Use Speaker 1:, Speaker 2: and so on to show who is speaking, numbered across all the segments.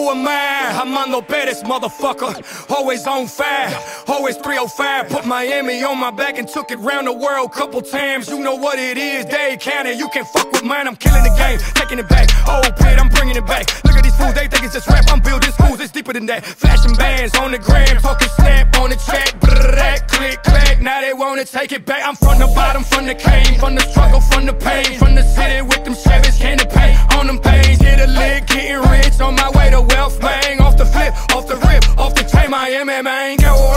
Speaker 1: Who am I? Armando Pettis, motherfucker. Always on fire, always 305. Put Miami on my back and took it round the world couple times. You know what it is, Dade County. You can't fuck with mine, I'm killing the game, taking it back. Oh, Old pit, I'm bringing it back. Look at these fools, they think it's just rap. I'm building schools, it's deeper than that. Flashing bands on the gram, talking snap on the track. Brrrr, click, clack, now they wanna take it back. I'm from the bottom, from the cane, from the Man,
Speaker 2: I ain't mango.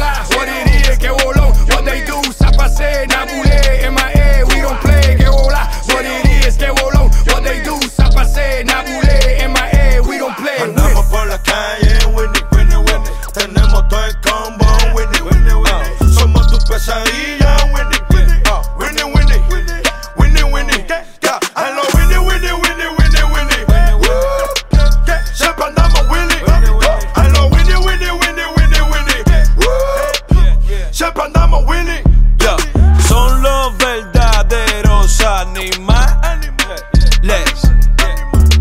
Speaker 2: Yeah.
Speaker 3: Son los verdaderos animales.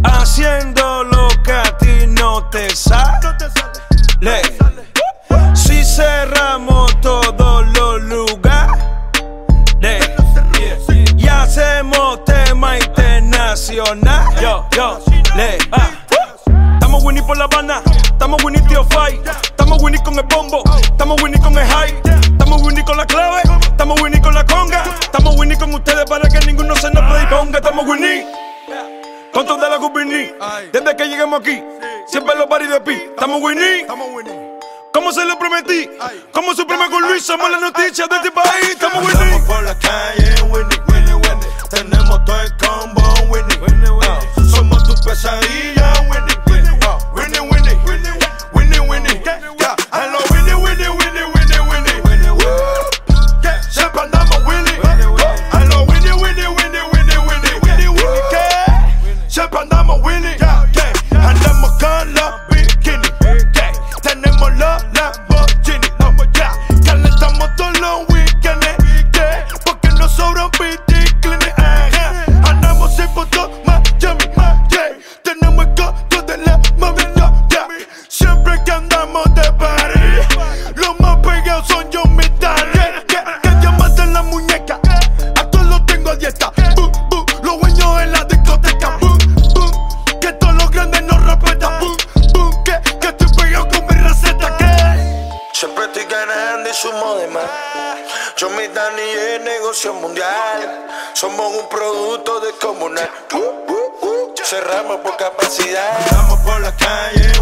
Speaker 3: Haciendo lo que a ti no te sale. Si cerramos todos los lugares y hacemos tema internacional. Yo, yo, le. Estamos Winnie por la Habana, estamos Winnie Tío Fight, estamos Winnie con el bombo, estamos Winnie con el high, con ustedes para que ninguno se nos predisponga, estamos Winnie. Con toda la Winnie, desde que llegamos aquí, siempre los paris de pi, estamos Winnie. Como se lo prometí, como Suprema con Luis, somos las noticias de este país, estamos Winnie.
Speaker 2: Andamos por la calle, sumo de más. Yo, mi Dani, es negocio mundial. Somos un producto de comunal. Uh, uh, uh. Cerramos por capacidad. Andamos por la calle,